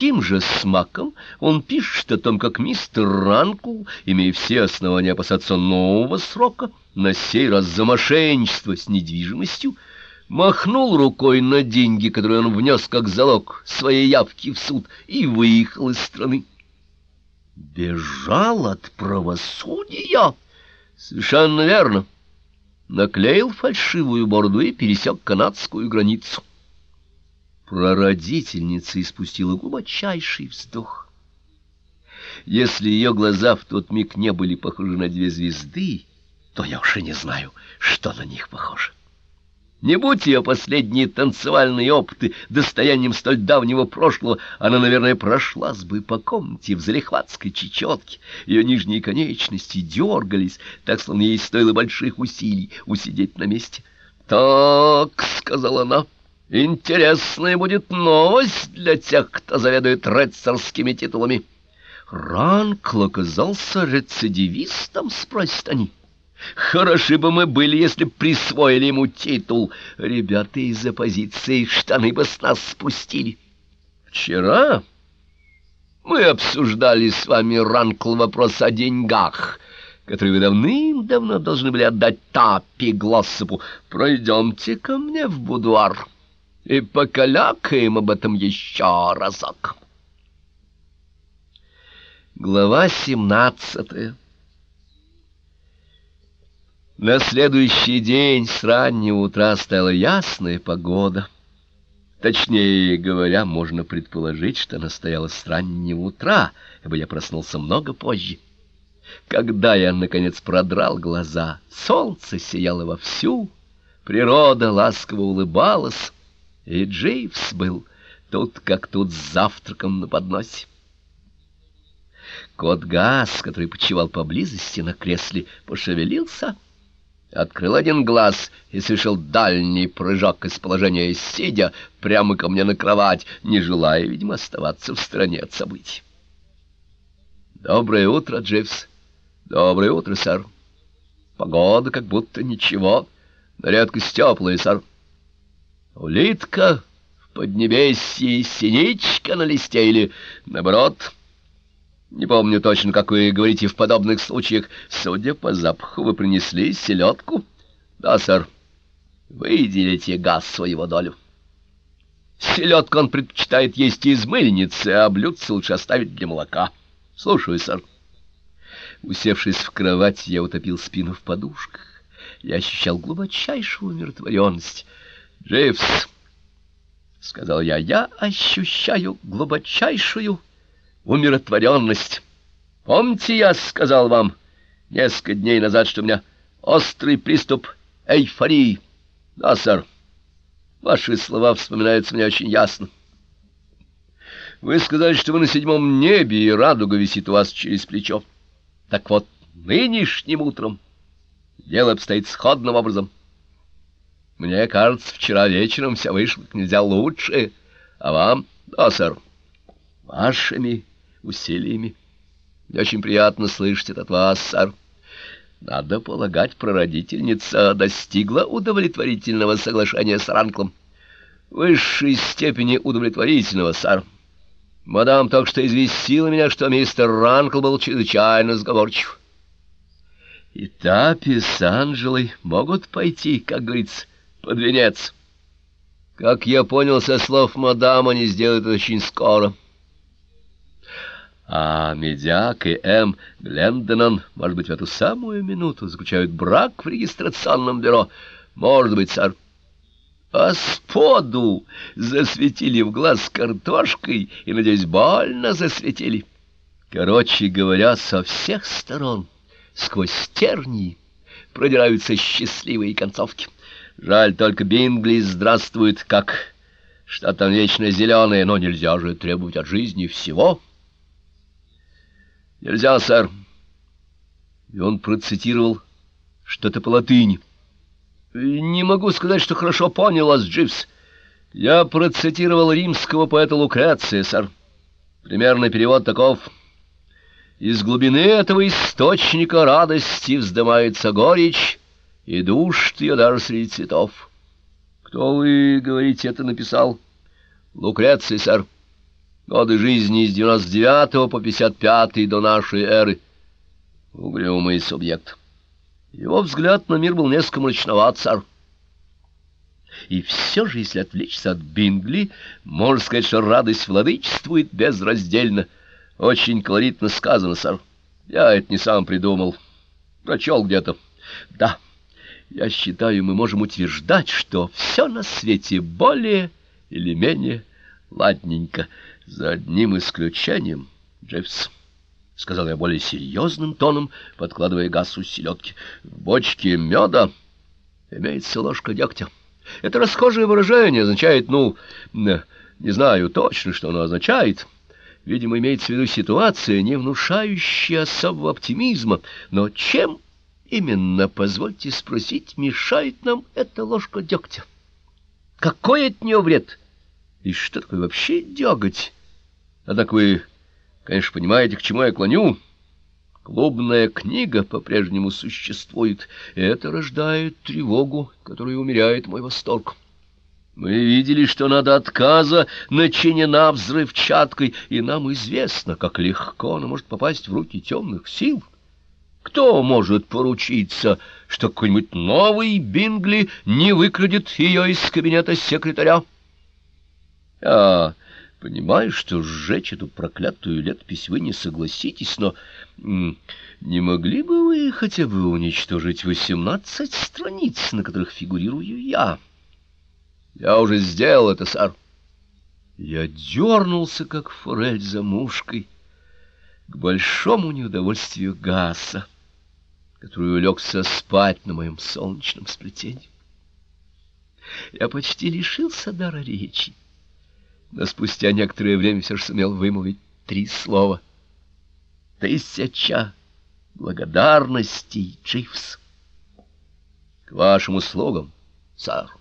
Тем же смаком он пишет о том, как мистер Ранкл, имея все основания опасаться нового срока, на сей раз за мошенничество с недвижимостью, махнул рукой на деньги, которые он внес как залог своей явки в суд, и выехал из страны. Бежал от правосудия? Совершенно верно. Наклеил фальшивую бороду и пересек канадскую границу. Прародительница испустила глубочайший вздох. Если ее глаза в тот миг не были похожи на две звезды, то я уж и не знаю, что на них похоже. Не будь ее последние танцевальные опыты достоянием столь давнего прошлого, она, наверное, прошлась бы по комнате в залихватской чечетке. Ее нижние конечности дергались, так, словно ей стоило больших усилий усидеть на месте. «Так», — сказала она, — Интересная будет новость для тех, кто заведует рыцарскими титулами. Ранкл оказался рецидивистом, спросят они. Хороши бы мы были, если присвоили ему титул. Ребята из оппозиции штаны бы с нас спустили. Вчера мы обсуждали с вами, Ранкл, вопрос о деньгах, которые вы давным-давно должны были отдать Таппи Глоссопу. Пройдемте ко мне в будуар и покалякаем об этом еще разок. Глава семнадцатая На следующий день с раннего утра стала ясная погода. Точнее говоря, можно предположить, что она стояла с раннего утра, ибо я проснулся много позже. Когда я, наконец, продрал глаза, солнце сияло вовсю, природа ласково улыбалась, и Джейвс был тут как тут с завтраком на подносе. Кот Газ, который почивал поблизости на кресле, пошевелился, открыл один глаз и совершил дальний прыжок из положения сидя прямо ко мне на кровать, не желая, видимо, оставаться в стороне от событий. «Доброе утро, Дживс!» «Доброе утро, сэр!» «Погода как будто ничего, но редкость теплая, сэр!» Улитка в поднебесье, синичка на листе или наоборот. Не помню точно, как вы говорите в подобных случаях. Судя по запаху, вы принесли селедку. Да, сэр. Выделите газ своего долю. Селедку он предпочитает есть из мыльницы, а блюдце лучше оставить для молока. Слушаю, сэр. Усевшись в кровать, я утопил спину в подушках. Я ощущал глубочайшую умиротворенность. Дживс, — сказал я, — я ощущаю глубочайшую умиротворенность. Помните, я сказал вам несколько дней назад, что у меня острый приступ эйфории? Да, сэр. Ваши слова вспоминаются мне очень ясно. Вы сказали, что вы на седьмом небе, и радуга висит у вас через плечо. Так вот, нынешним утром дело обстоит сходным образом — мне кажется, вчера вечером все вышло нельзя лучше. А вам? Да, сэр. Вашими усилиями. Мне очень приятно слышать это от вас, сэр. Надо полагать, прародительница достигла удовлетворительного соглашения с Ранклом. Высшей степени удовлетворительного, сэр. Мадам только что известила меня, что мистер Ранкл был чрезвычайно сговорчив. И Тапи с могут пойти, как говорится, под венец. Как я понял со слов мадам, они сделают это очень скоро. А Медяк и М. Гленденон, может быть, в эту самую минуту заключают брак в регистрационном бюро. Может быть, сэр. А споду засветили в глаз картошкой и, надеюсь, больно засветили. Короче говоря, со всех сторон, сквозь тернии, продираются счастливые концовки. Жаль, только Бингли здравствует, как что там вечно зеленое, но нельзя же требовать от жизни всего. Нельзя, сэр. И он процитировал что-то по латыни. Не могу сказать, что хорошо понял вас, Дживс. Я процитировал римского поэта Лукреция, сэр. Примерный перевод таков. Из глубины этого источника радости вздымается горечь, и душит ее даже среди цветов. Кто вы, говорите, это написал? Лукреций, сэр. Годы жизни с 99 по 55 до нашей эры. Угрюмый субъект. Его взгляд на мир был несколько мрачноват, сэр. И все же, если отвлечься от Бингли, можно сказать, что радость владычествует безраздельно. Очень колоритно сказано, сэр. Я это не сам придумал. Прочел где-то. Да, я считаю, мы можем утверждать, что все на свете более или менее ладненько. За одним исключением, Джеффс, — сказал я более серьезным тоном, подкладывая газ у селедки, — в бочке меда имеется ложка дегтя. Это расхожее выражение означает, ну, не знаю точно, что оно означает. Видимо, имеется в виду ситуация, не внушающая особого оптимизма. Но чем именно, позвольте спросить, мешает нам эта ложка дегтя? Какой от нее вред? И что такое вообще деготь? А так вы, конечно, понимаете, к чему я клоню. Клубная книга по-прежнему существует, и это рождает тревогу, которая умеряет мой восторг. Мы видели, что надо отказа начинена взрывчаткой, и нам известно, как легко она может попасть в руки темных сил. Кто может поручиться, что какой-нибудь новый Бингли не выкрадет ее из кабинета секретаря? А... Понимаю, что сжечь эту проклятую летопись вы не согласитесь, но не могли бы вы хотя бы уничтожить восемнадцать страниц, на которых фигурирую я? Я уже сделал это, сэр. Я дернулся, как форель за мушкой, к большому неудовольствию Гаса, который улегся спать на моем солнечном сплетении. Я почти лишился дара речи но спустя некоторое время все же сумел вымолвить три слова. «Тысяча благодарностей, Дживс!» «К вашим услугам, сэр!»